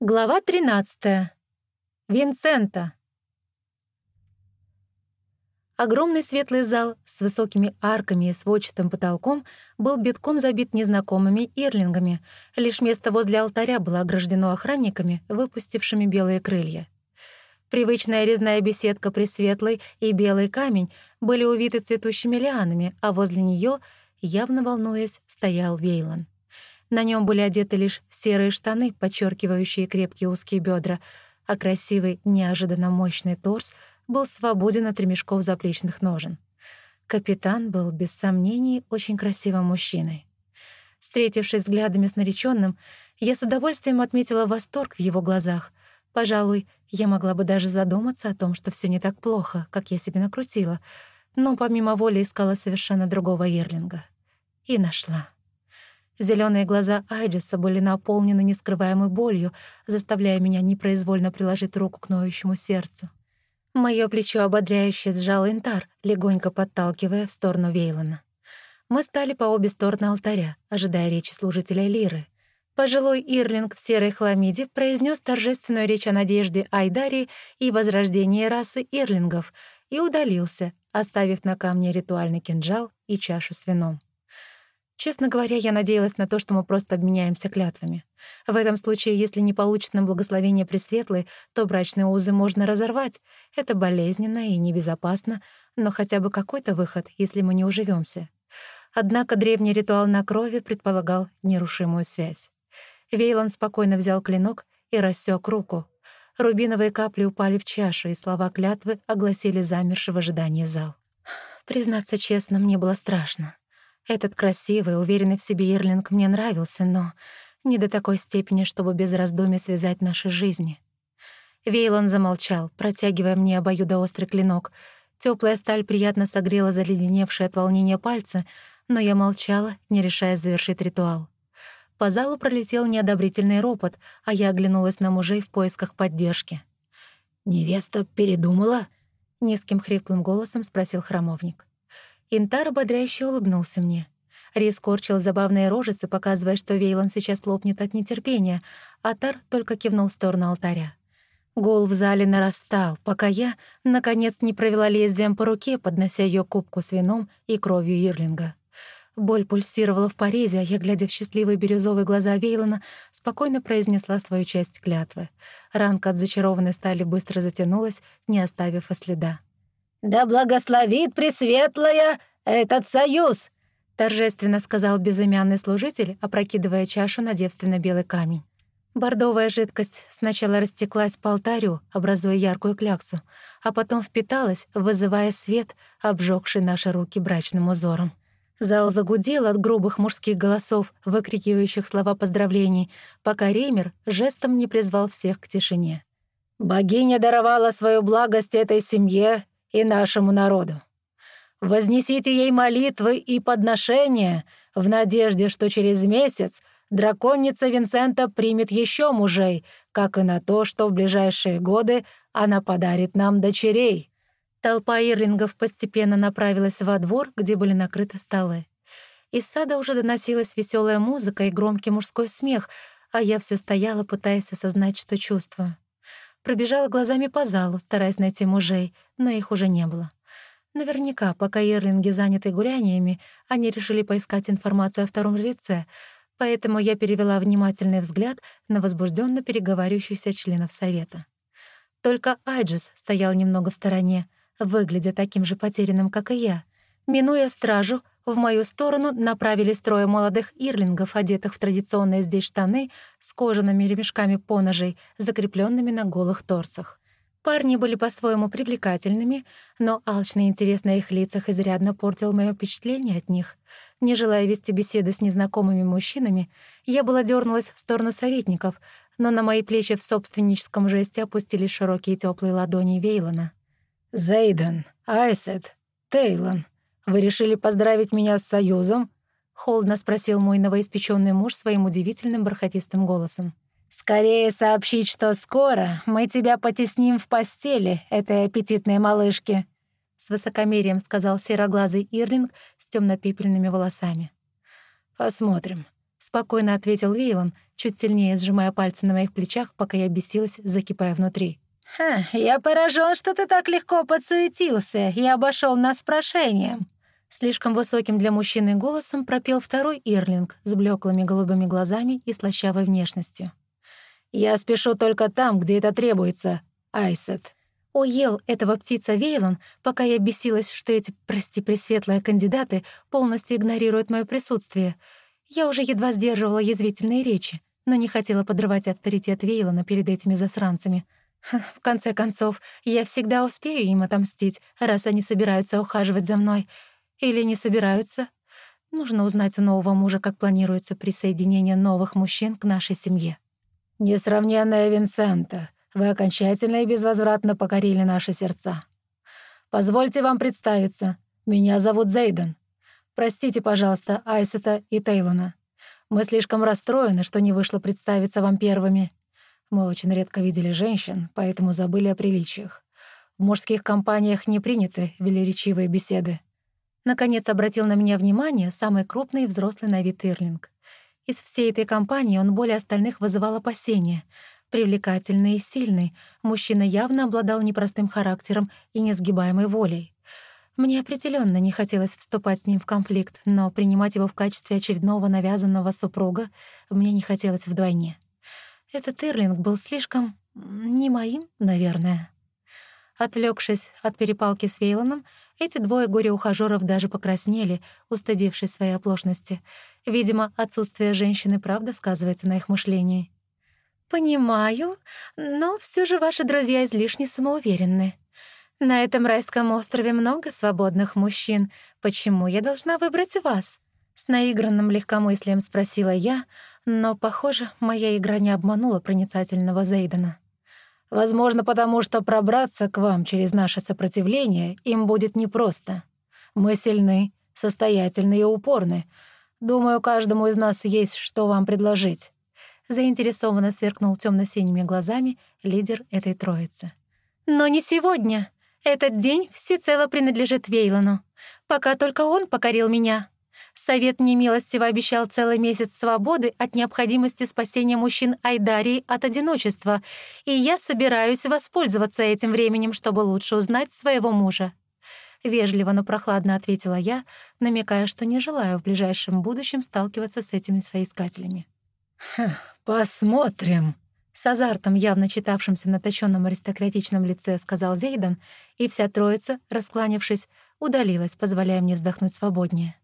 Глава 13. Винсента. Огромный светлый зал с высокими арками и сводчатым потолком был битком забит незнакомыми ирлингами. Лишь место возле алтаря было ограждено охранниками, выпустившими белые крылья. Привычная резная беседка Пресветлый и белый камень были увиты цветущими лианами, а возле нее, явно волнуясь, стоял Вейлон. На нем были одеты лишь серые штаны, подчеркивающие крепкие узкие бедра, а красивый, неожиданно мощный торс был свободен от ремешков заплечных ножен. Капитан был, без сомнений, очень красивым мужчиной. Встретившись взглядами с нареченным, я с удовольствием отметила восторг в его глазах. Пожалуй, я могла бы даже задуматься о том, что все не так плохо, как я себе накрутила, но помимо воли искала совершенно другого Ерлинга. И нашла. Зеленые глаза Айджеса были наполнены нескрываемой болью, заставляя меня непроизвольно приложить руку к ноющему сердцу. Моё плечо ободряюще сжал Интар, легонько подталкивая в сторону Вейлона. Мы стали по обе стороны алтаря, ожидая речи служителя Лиры. Пожилой Ирлинг в серой хламиде произнес торжественную речь о надежде Айдарии и возрождении расы Ирлингов и удалился, оставив на камне ритуальный кинжал и чашу с вином. Честно говоря, я надеялась на то, что мы просто обменяемся клятвами. В этом случае, если не получится нам благословение Пресветлой, то брачные узы можно разорвать. Это болезненно и небезопасно, но хотя бы какой-то выход, если мы не уживемся. Однако древний ритуал на крови предполагал нерушимую связь. Вейлон спокойно взял клинок и рассек руку. Рубиновые капли упали в чашу, и слова клятвы огласили замерший в ожидании зал. Признаться честно, мне было страшно. Этот красивый, уверенный в себе Ирлинг мне нравился, но не до такой степени, чтобы без раздумий связать наши жизни. Вейлон замолчал, протягивая мне обоюдоострый клинок. Теплая сталь приятно согрела заледеневшие от волнения пальцы, но я молчала, не решаясь завершить ритуал. По залу пролетел неодобрительный ропот, а я оглянулась на мужей в поисках поддержки. «Невеста передумала?» — низким хриплым голосом спросил храмовник. Интар ободряюще улыбнулся мне. Рис корчил забавные рожицы, показывая, что Вейлон сейчас лопнет от нетерпения, а Тар только кивнул в сторону алтаря. Гул в зале нарастал, пока я, наконец, не провела лезвием по руке, поднося ее кубку с вином и кровью Ирлинга. Боль пульсировала в порезе, а я, глядя в счастливые бирюзовые глаза Вейлона, спокойно произнесла свою часть клятвы. Ранка от зачарованной стали быстро затянулась, не оставив и следа. «Да благословит Пресветлая этот союз!» — торжественно сказал безымянный служитель, опрокидывая чашу на девственно-белый камень. Бордовая жидкость сначала растеклась по алтарю, образуя яркую кляксу, а потом впиталась, вызывая свет, обжегший наши руки брачным узором. Зал загудел от грубых мужских голосов, выкрикивающих слова поздравлений, пока Реймер жестом не призвал всех к тишине. «Богиня даровала свою благость этой семье и нашему народу. Вознесите ей молитвы и подношения в надежде, что через месяц драконица Винсента примет еще мужей, как и на то, что в ближайшие годы она подарит нам дочерей». Толпа ирлингов постепенно направилась во двор, где были накрыты столы. Из сада уже доносилась веселая музыка и громкий мужской смех, а я все стояла, пытаясь осознать, что чувствую. Пробежала глазами по залу, стараясь найти мужей, но их уже не было. Наверняка, пока Ерлинги заняты гуляниями, они решили поискать информацию о втором лице, поэтому я перевела внимательный взгляд на возбужденно переговаривающихся членов совета. Только Айджис стоял немного в стороне, выглядя таким же потерянным, как и я. Минуя стражу, в мою сторону направились трое молодых ирлингов, одетых в традиционные здесь штаны с кожаными ремешками поножей, закрепленными на голых торсах. Парни были по-своему привлекательными, но алчный интерес на их лицах изрядно портил мое впечатление от них. Не желая вести беседы с незнакомыми мужчинами, я была дернулась в сторону советников, но на мои плечи в собственническом жесте опустились широкие теплые ладони Вейлона. «Зейден, Айсет, Тейлон», «Вы решили поздравить меня с союзом?» — холодно спросил мой новоиспеченный муж своим удивительным бархатистым голосом. «Скорее сообщить, что скоро мы тебя потесним в постели, этой аппетитной малышки», — с высокомерием сказал сероглазый Ирлинг с темно-пепельными волосами. «Посмотрим. — спокойно ответил Вейлон, чуть сильнее сжимая пальцы на моих плечах, пока я бесилась, закипая внутри. «Ха, я поражен, что ты так легко подсуетился и обошел нас прошением». Слишком высоким для мужчины голосом пропел второй Ирлинг с блеклыми голубыми глазами и слащавой внешностью. «Я спешу только там, где это требуется, Айсет». Уел этого птица Вейлон, пока я бесилась, что эти, прости, пресветлые кандидаты полностью игнорируют мое присутствие. Я уже едва сдерживала язвительные речи, но не хотела подрывать авторитет Вейлона перед этими засранцами — в конце концов, я всегда успею им отомстить, раз они собираются ухаживать за мной. Или не собираются. Нужно узнать у нового мужа, как планируется присоединение новых мужчин к нашей семье. «Несравненная Винсента, вы окончательно и безвозвратно покорили наши сердца. Позвольте вам представиться. Меня зовут Зейден. Простите, пожалуйста, Айсета и Тейлона. Мы слишком расстроены, что не вышло представиться вам первыми. Мы очень редко видели женщин, поэтому забыли о приличиях. В мужских компаниях не приняты велеречивые беседы. Наконец обратил на меня внимание самый крупный и взрослый на вид Ирлинг. Из всей этой компании он более остальных вызывал опасения. Привлекательный и сильный, мужчина явно обладал непростым характером и несгибаемой волей. Мне определенно не хотелось вступать с ним в конфликт, но принимать его в качестве очередного навязанного супруга мне не хотелось вдвойне. Этот Ирлинг был слишком... не моим, наверное. Отвлекшись от перепалки с Вейлоном, эти двое горе-ухажёров даже покраснели, устыдившись своей оплошности. Видимо, отсутствие женщины правда сказывается на их мышлении. «Понимаю, но все же ваши друзья излишне самоуверенны. На этом райском острове много свободных мужчин. Почему я должна выбрать вас?» С наигранным легкомыслием спросила я, но, похоже, моя игра не обманула проницательного Зейдена. «Возможно, потому что пробраться к вам через наше сопротивление им будет непросто. Мы сильны, состоятельны и упорны. Думаю, каждому из нас есть что вам предложить». Заинтересованно сверкнул темно синими глазами лидер этой троицы. «Но не сегодня. Этот день всецело принадлежит Вейлону. Пока только он покорил меня». Совет немилостиво обещал целый месяц свободы от необходимости спасения мужчин Айдарии от одиночества, и я собираюсь воспользоваться этим временем, чтобы лучше узнать своего мужа. Вежливо, но прохладно ответила я, намекая, что не желаю в ближайшем будущем сталкиваться с этими соискателями. «Хм, «Посмотрим», — с азартом, явно читавшимся на точённом аристократичном лице, сказал Зейдан, и вся троица, раскланившись, удалилась, позволяя мне вздохнуть свободнее.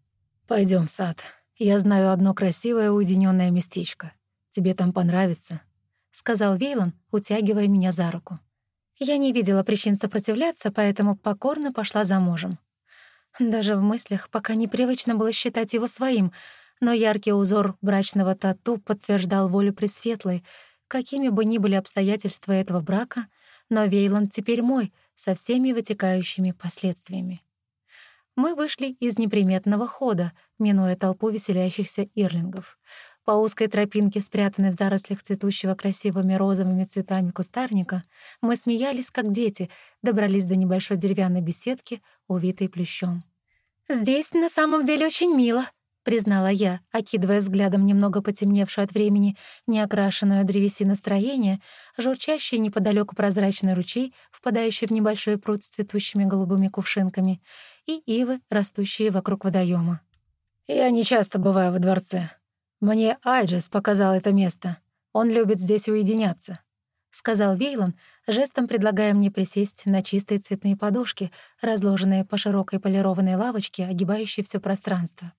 Пойдем в сад. Я знаю одно красивое уединенное местечко. Тебе там понравится», — сказал Вейлон, утягивая меня за руку. Я не видела причин сопротивляться, поэтому покорно пошла за мужем. Даже в мыслях пока непривычно было считать его своим, но яркий узор брачного тату подтверждал волю Пресветлой, какими бы ни были обстоятельства этого брака, но Вейланд теперь мой, со всеми вытекающими последствиями мы вышли из неприметного хода, минуя толпу веселящихся ирлингов. По узкой тропинке, спрятанной в зарослях цветущего красивыми розовыми цветами кустарника, мы смеялись, как дети, добрались до небольшой деревянной беседки, увитой плющом. «Здесь на самом деле очень мило», — признала я, окидывая взглядом немного потемневшую от времени неокрашенную древесину строения, журчащий неподалеку прозрачный ручей, впадающий в небольшой пруд с цветущими голубыми кувшинками — и ивы, растущие вокруг водоема. «Я не часто бываю во дворце. Мне Айджес показал это место. Он любит здесь уединяться», — сказал Вейлон, жестом предлагая мне присесть на чистые цветные подушки, разложенные по широкой полированной лавочке, огибающей все пространство.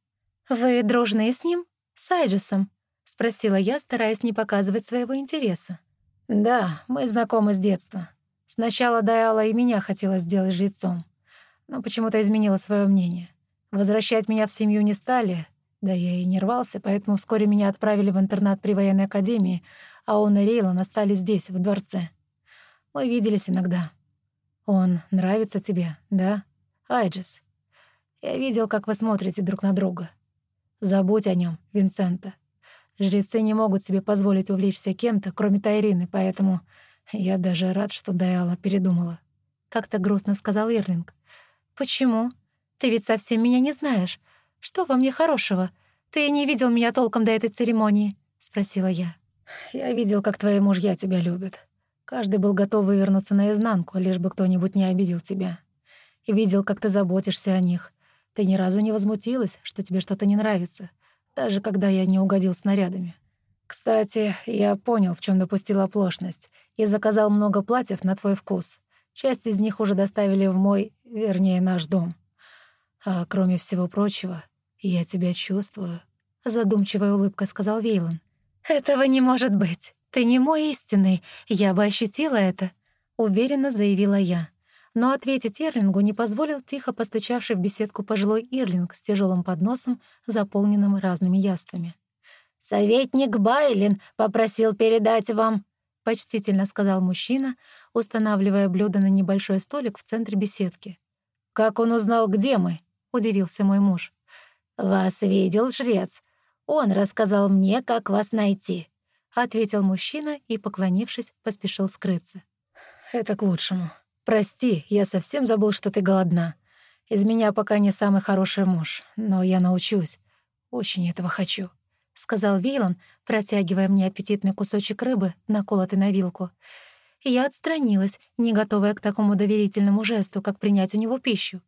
«Вы дружны с ним? С Айджесом?» — спросила я, стараясь не показывать своего интереса. «Да, мы знакомы с детства. Сначала Дайала и меня хотела сделать жрецом но почему-то изменила свое мнение. Возвращать меня в семью не стали, да я и не рвался, поэтому вскоре меня отправили в интернат при военной академии, а он и Рейлон остались здесь, в дворце. Мы виделись иногда. Он нравится тебе, да, Айджис? Я видел, как вы смотрите друг на друга. Забудь о нем, Винсента. Жрецы не могут себе позволить увлечься кем-то, кроме Тайрины, поэтому я даже рад, что Дайала передумала. Как-то грустно сказал Ирлинг. «Почему? Ты ведь совсем меня не знаешь. Что во мне хорошего? «Ты не видел меня толком до этой церемонии?» — спросила я. «Я видел, как твои мужья тебя любят. Каждый был готов вывернуться наизнанку, лишь бы кто-нибудь не обидел тебя. И видел, как ты заботишься о них. Ты ни разу не возмутилась, что тебе что-то не нравится, даже когда я не угодил снарядами. Кстати, я понял, в чем допустил оплошность, и заказал много платьев на твой вкус. Часть из них уже доставили в мой, вернее, наш дом. А кроме всего прочего, я тебя чувствую. Задумчивая улыбка сказал Вейлон. «Этого не может быть. Ты не мой истинный. Я бы ощутила это», — уверенно заявила я. Но ответить Ирлингу не позволил тихо постучавший в беседку пожилой Ирлинг с тяжелым подносом, заполненным разными яствами. «Советник Байлин попросил передать вам», — почтительно сказал мужчина, устанавливая блюдо на небольшой столик в центре беседки. «Как он узнал, где мы?» — удивился мой муж. «Вас видел жрец. Он рассказал мне, как вас найти», — ответил мужчина и, поклонившись, поспешил скрыться. «Это к лучшему. Прости, я совсем забыл, что ты голодна. Из меня пока не самый хороший муж, но я научусь. Очень этого хочу». — сказал Вейлон, протягивая мне аппетитный кусочек рыбы, наколотый на вилку. Я отстранилась, не готовая к такому доверительному жесту, как принять у него пищу.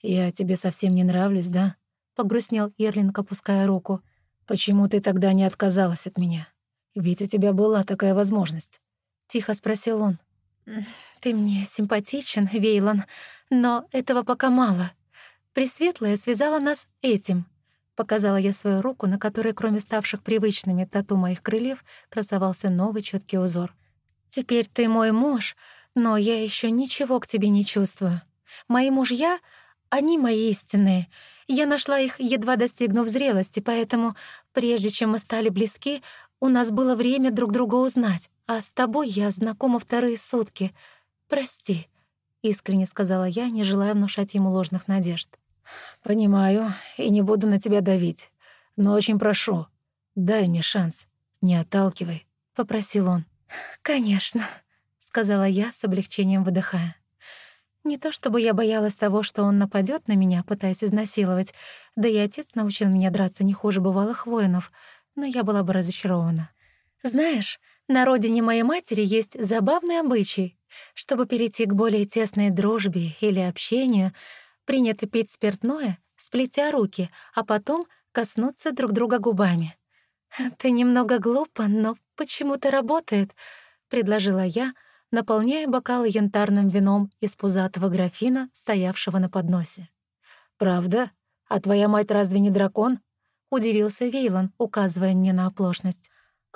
«Я тебе совсем не нравлюсь, да?» — погрустнел Ирлинг, опуская руку. «Почему ты тогда не отказалась от меня? Ведь у тебя была такая возможность». Тихо спросил он. «Ты мне симпатичен, Вейлон, но этого пока мало. Пресветлая связала нас этим. Показала я свою руку, на которой, кроме ставших привычными тату моих крыльев, красовался новый четкий узор. «Теперь ты мой муж, но я еще ничего к тебе не чувствую. Мои мужья, они мои истинные. Я нашла их, едва достигнув зрелости, поэтому, прежде чем мы стали близки, у нас было время друг друга узнать, а с тобой я знакома вторые сутки. Прости», — искренне сказала я, не желая внушать ему ложных надежд. «Понимаю, и не буду на тебя давить. Но очень прошу, дай мне шанс. Не отталкивай», — попросил он. «Конечно», — сказала я с облегчением выдыхая. Не то чтобы я боялась того, что он нападет на меня, пытаясь изнасиловать, да и отец научил меня драться не хуже бывалых воинов, но я была бы разочарована. Знаешь, на родине моей матери есть забавный обычай. Чтобы перейти к более тесной дружбе или общению — Принято пить спиртное, сплетя руки, а потом коснуться друг друга губами. «Ты немного глупо, но почему-то работает», — предложила я, наполняя бокалы янтарным вином из пузатого графина, стоявшего на подносе. «Правда? А твоя мать разве не дракон?» — удивился Вейлон, указывая мне на оплошность.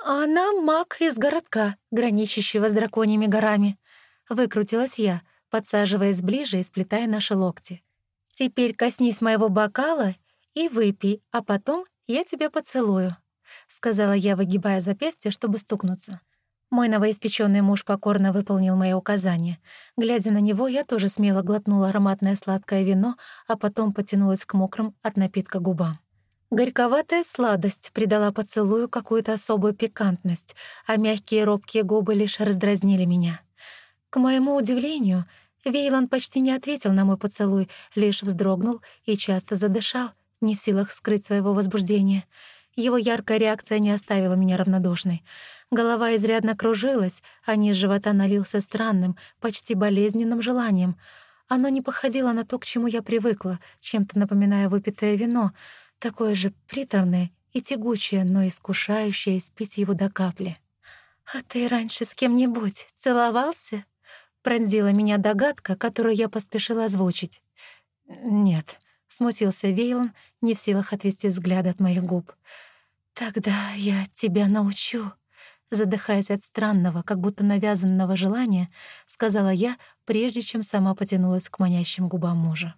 «Она маг из городка, граничащего с драконьими горами», — выкрутилась я, подсаживаясь ближе и сплетая наши локти. «Теперь коснись моего бокала и выпей, а потом я тебя поцелую», — сказала я, выгибая запястье, чтобы стукнуться. Мой новоиспеченный муж покорно выполнил мои указания. Глядя на него, я тоже смело глотнула ароматное сладкое вино, а потом потянулась к мокрым от напитка губам. Горьковатая сладость придала поцелую какую-то особую пикантность, а мягкие робкие губы лишь раздразнили меня. К моему удивлению, Вейлон почти не ответил на мой поцелуй, лишь вздрогнул и часто задышал, не в силах скрыть своего возбуждения. Его яркая реакция не оставила меня равнодушной. Голова изрядно кружилась, а низ живота налился странным, почти болезненным желанием. Оно не походило на то, к чему я привыкла, чем-то напоминая выпитое вино, такое же приторное и тягучее, но искушающее спить его до капли. «А ты раньше с кем-нибудь целовался?» Пронзила меня догадка, которую я поспешила озвучить. «Нет», — смутился Вейлон, не в силах отвести взгляд от моих губ. «Тогда я тебя научу», задыхаясь от странного, как будто навязанного желания, сказала я, прежде чем сама потянулась к манящим губам мужа.